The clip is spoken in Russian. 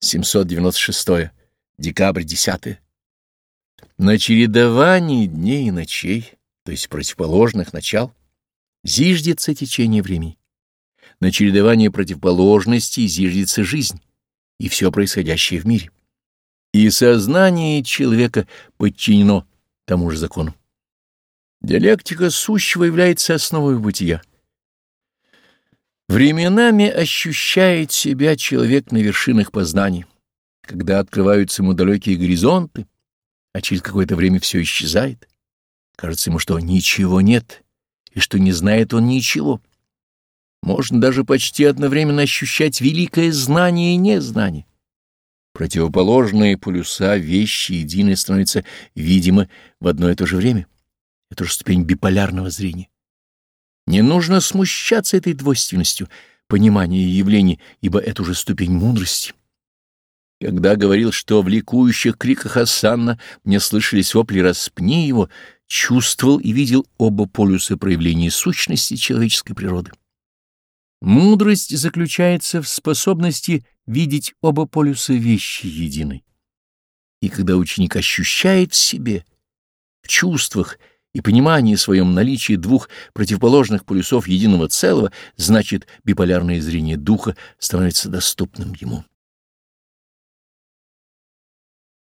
796. Декабрь 10. На чередовании дней и ночей, то есть противоположных начал, зиждется течение времени. На чередовании противоположностей зиждется жизнь и все происходящее в мире. И сознание человека подчинено тому же закону. Диалектика сущего является основой бытия. Временами ощущает себя человек на вершинах познаний, когда открываются ему далекие горизонты, а через какое-то время все исчезает. Кажется ему, что ничего нет, и что не знает он ничего. Можно даже почти одновременно ощущать великое знание и незнание. Противоположные полюса вещи единые становятся видимы в одно и то же время. Это же ступень биполярного зрения. Не нужно смущаться этой двойственностью понимания явлений, ибо это уже ступень мудрости. Когда говорил, что в ликующих криках Асанна мне слышались вопли «распни его», чувствовал и видел оба полюса проявления сущности человеческой природы. Мудрость заключается в способности видеть оба полюса вещи единой. И когда ученик ощущает в себе, в чувствах и понимание своем наличии двух противоположных полюсов единого целого, значит, биполярное зрение духа становится доступным ему.